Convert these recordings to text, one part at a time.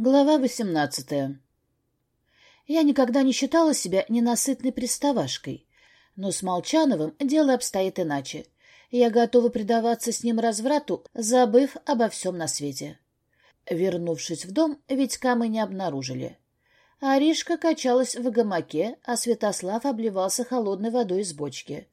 Глава восемнадцатая. Я никогда не считала себя ненасытной приставашкой, но с Молчановым дело обстоит иначе. Я готова предаваться с ним разврату, забыв обо всем на свете. Вернувшись в дом, Витька мы не обнаружили. Аришка качалась в гамаке, а Святослав обливался холодной водой из бочки.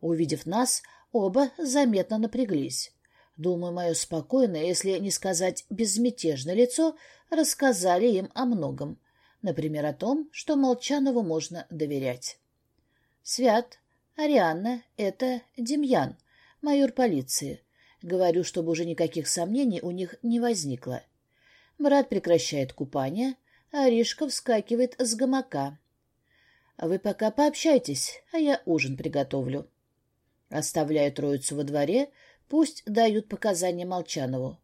Увидев нас, оба заметно напряглись. Думаю, мое спокойное, если не сказать безмятежное лицо, рассказали им о многом. Например, о том, что Молчанову можно доверять. Свят, Арианна — это Демьян, майор полиции. Говорю, чтобы уже никаких сомнений у них не возникло. Брат прекращает купание, а Аришка вскакивает с гамака. Вы пока пообщайтесь, а я ужин приготовлю. Оставляю троицу во дворе, Пусть дают показания Молчанову.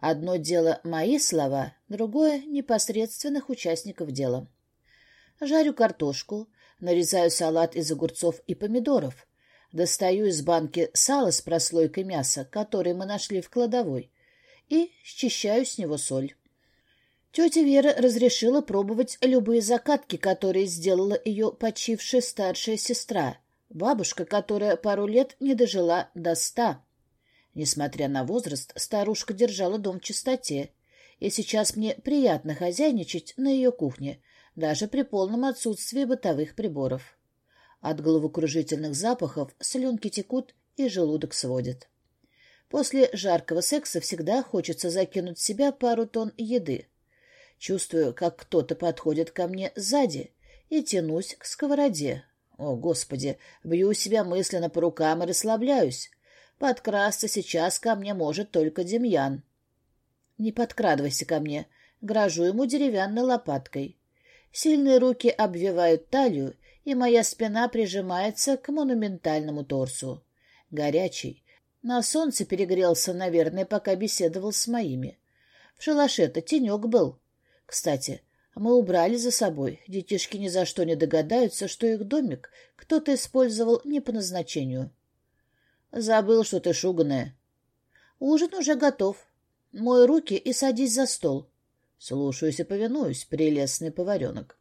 Одно дело мои слова, другое — непосредственных участников дела. Жарю картошку, нарезаю салат из огурцов и помидоров, достаю из банки сало с прослойкой мяса, который мы нашли в кладовой, и счищаю с него соль. Тетя Вера разрешила пробовать любые закатки, которые сделала ее почившая старшая сестра, бабушка, которая пару лет не дожила до ста. Несмотря на возраст, старушка держала дом в чистоте, и сейчас мне приятно хозяйничать на ее кухне, даже при полном отсутствии бытовых приборов. От головокружительных запахов слюнки текут и желудок сводит. После жаркого секса всегда хочется закинуть в себя пару тонн еды. Чувствую, как кто-то подходит ко мне сзади, и тянусь к сковороде. О, Господи, бью себя мысленно по рукам и расслабляюсь. Подкрасться сейчас ко мне может только Демьян. Не подкрадывайся ко мне, грожу ему деревянной лопаткой. Сильные руки обвивают талию, и моя спина прижимается к монументальному торсу. Горячий. На солнце перегрелся, наверное, пока беседовал с моими. В шалаше-то тенек был. Кстати, мы убрали за собой. Детишки ни за что не догадаются, что их домик кто-то использовал не по назначению. Забыл, что ты шуганая. Ужин уже готов. Мой руки и садись за стол. Слушаюсь и повинуюсь, прелестный поваренок.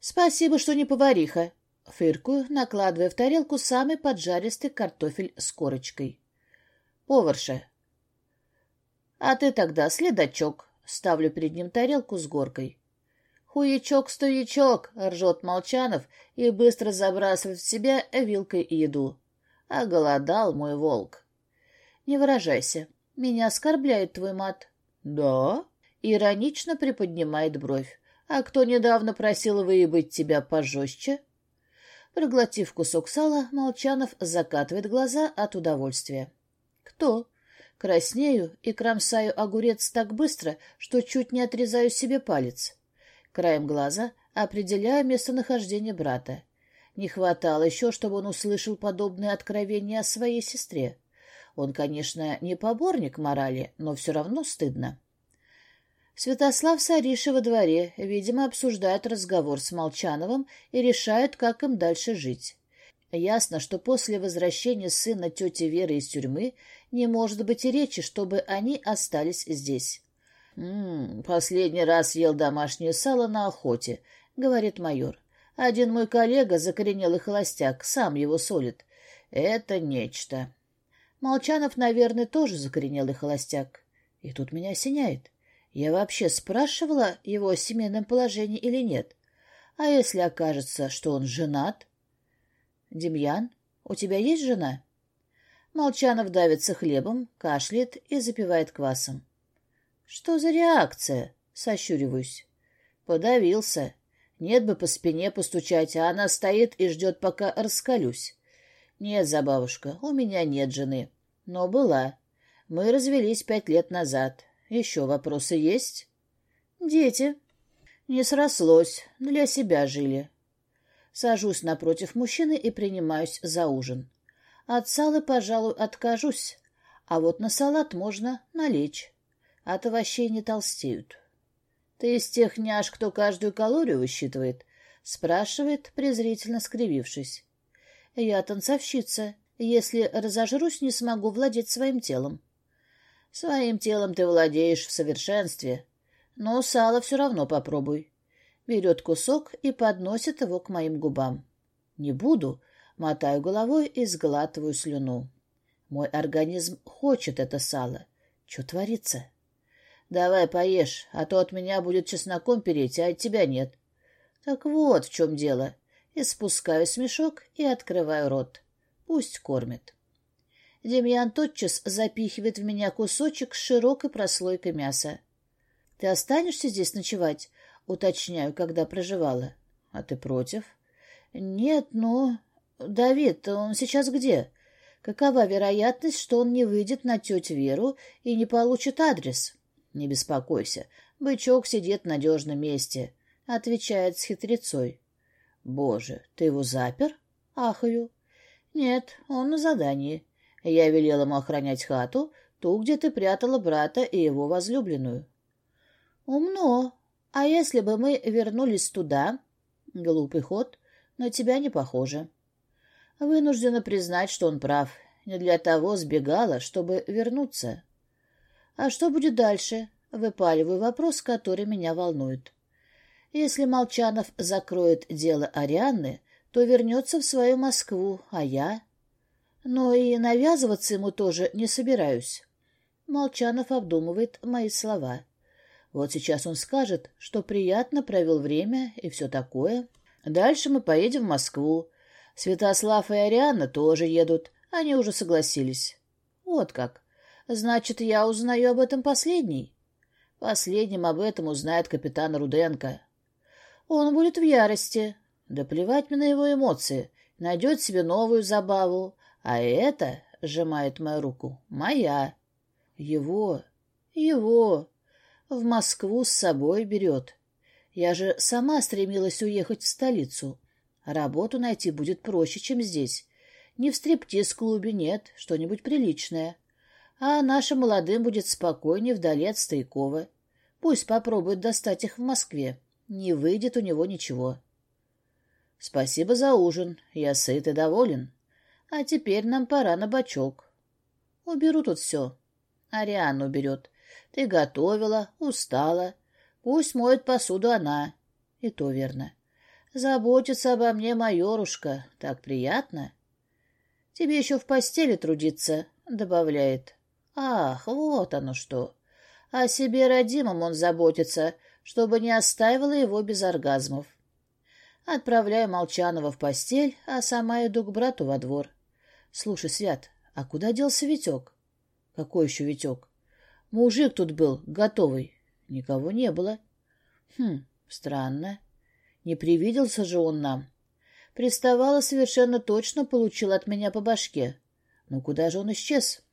Спасибо, что не повариха. Фыркую, накладывая в тарелку самый поджаристый картофель с корочкой. Поварша. А ты тогда следачок. Ставлю перед ним тарелку с горкой. «Хуячок-стоячок!» — ржет Молчанов и быстро забрасывает в себя вилкой еду. Оголодал мой волк. Не выражайся. Меня оскорбляет твой мат. Да? Иронично приподнимает бровь. А кто недавно просил выебать тебя пожестче? Проглотив кусок сала, Молчанов закатывает глаза от удовольствия. Кто? Краснею и кромсаю огурец так быстро, что чуть не отрезаю себе палец. Краем глаза определяю местонахождение брата. Не хватало еще, чтобы он услышал подобные откровения о своей сестре. Он, конечно, не поборник морали, но все равно стыдно. Святослав с Аришей во дворе, видимо, обсуждают разговор с Молчановым и решают, как им дальше жить. Ясно, что после возвращения сына тети Веры из тюрьмы не может быть и речи, чтобы они остались здесь. «М -м, «Последний раз ел домашнее сало на охоте», — говорит майор. Один мой коллега, закоренелый холостяк, сам его солит. Это нечто. Молчанов, наверное, тоже закоренелый холостяк. И тут меня осеняет. Я вообще спрашивала его о семейном положении или нет? А если окажется, что он женат? Демьян, у тебя есть жена? Молчанов давится хлебом, кашляет и запивает квасом. Что за реакция? Сощуриваюсь. Подавился. Нет бы по спине постучать, а она стоит и ждет, пока раскалюсь. Нет, забавушка, у меня нет жены. Но была. Мы развелись пять лет назад. Еще вопросы есть? Дети. Не срослось. Для себя жили. Сажусь напротив мужчины и принимаюсь за ужин. От сала, пожалуй, откажусь. А вот на салат можно налечь. От овощей не толстеют. «Ты из тех няш, кто каждую калорию высчитывает?» — спрашивает, презрительно скривившись. «Я танцовщица. Если разожрусь, не смогу владеть своим телом». «Своим телом ты владеешь в совершенстве. но сало все равно попробуй. Берет кусок и подносит его к моим губам. Не буду, мотаю головой и сглатываю слюну. Мой организм хочет это сало. Что творится? Давай поешь, а то от меня будет чесноком переть, а от тебя нет. Так вот в чем дело. И спускаю смешок и открываю рот. Пусть кормит. Демьян тотчас запихивает в меня кусочек с широкой прослойкой мяса. — Ты останешься здесь ночевать? — уточняю, когда проживала. — А ты против? — Нет, ну... Давид, он сейчас где? Какова вероятность, что он не выйдет на тетю Веру и не получит адрес? — Не беспокойся, бычок сидит в надежном месте, — отвечает с хитрецой. — Боже, ты его запер? — ахаю. — Нет, он на задании. Я велел ему охранять хату, ту, где ты прятала брата и его возлюбленную. — Умно. А если бы мы вернулись туда? Глупый ход, но тебя не похоже. Вынуждена признать, что он прав. Не для того сбегала, чтобы вернуться. А что будет дальше? Выпаливаю вопрос, который меня волнует. Если Молчанов закроет дело Арианны, то вернется в свою Москву, а я... Но и навязываться ему тоже не собираюсь. Молчанов обдумывает мои слова. Вот сейчас он скажет, что приятно провел время и все такое. Дальше мы поедем в Москву. Святослав и Арианна тоже едут. Они уже согласились. Вот как. Значит, я узнаю об этом последний. Последним об этом узнает капитан Руденко. Он будет в ярости. Да плевать мне на его эмоции. Найдет себе новую забаву. А это, — сжимает мою руку, — моя. Его, его. В Москву с собой берет. Я же сама стремилась уехать в столицу. Работу найти будет проще, чем здесь. Не в стриптиз-клубе, нет, что-нибудь приличное. А нашим молодым будет спокойнее вдали от Стоякова. Пусть попробует достать их в Москве. Не выйдет у него ничего. Спасибо за ужин. Я сыт и доволен. А теперь нам пора на бачок. Уберу тут все. Арианна уберет. Ты готовила, устала. Пусть моет посуду она. И то верно. Заботится обо мне майорушка. Так приятно. Тебе еще в постели трудиться, добавляет. Ах, вот оно что. О себе родимом он заботится, чтобы не оставила его без оргазмов. Отправляю Молчанова в постель, а сама иду к брату во двор. Слушай, Свят, а куда делся Витек? Какой еще Витек? Мужик тут был, готовый. Никого не было. Хм, странно. Не привиделся же он нам. Приставала совершенно точно, получил от меня по башке. Ну куда же он исчез?